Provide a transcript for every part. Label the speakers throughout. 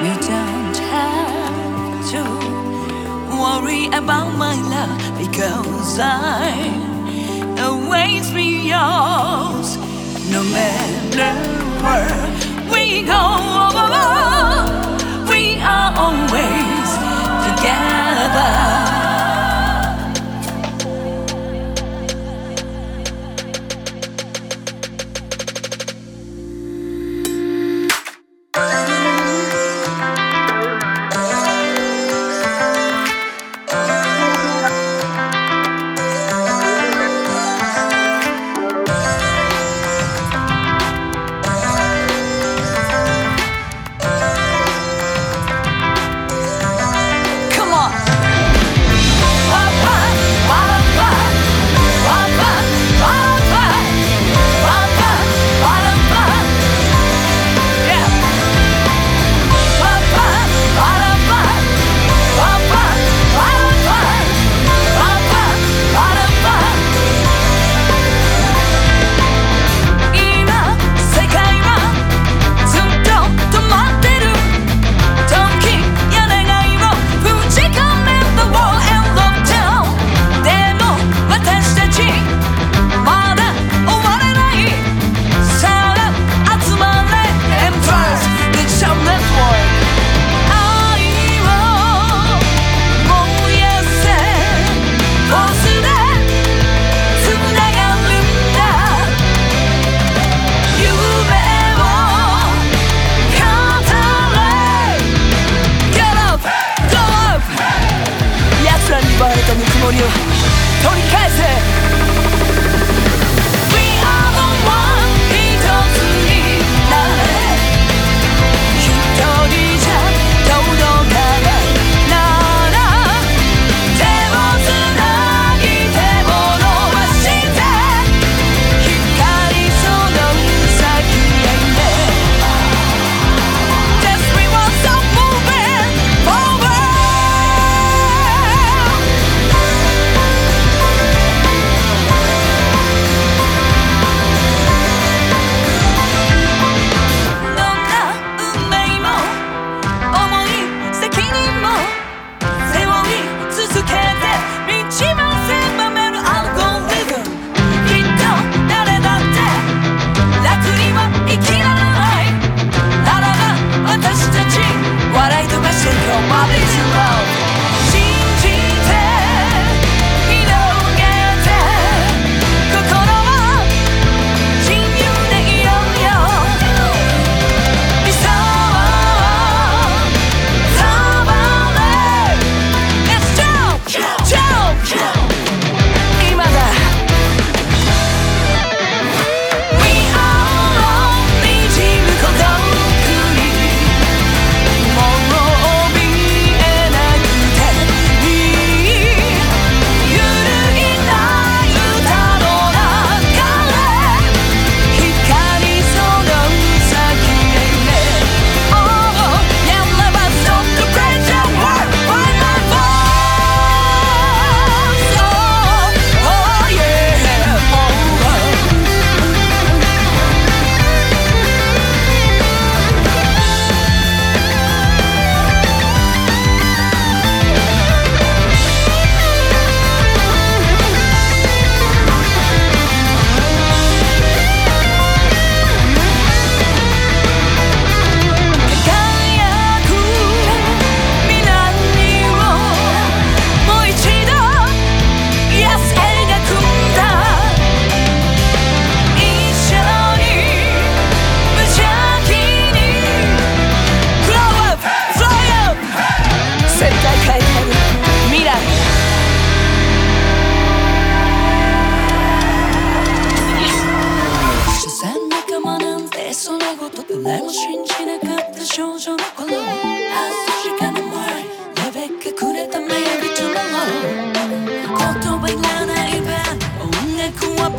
Speaker 1: You don't have to worry about my love because I always be yours no matter where we go. 曇りを取り返せ。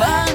Speaker 1: Bye.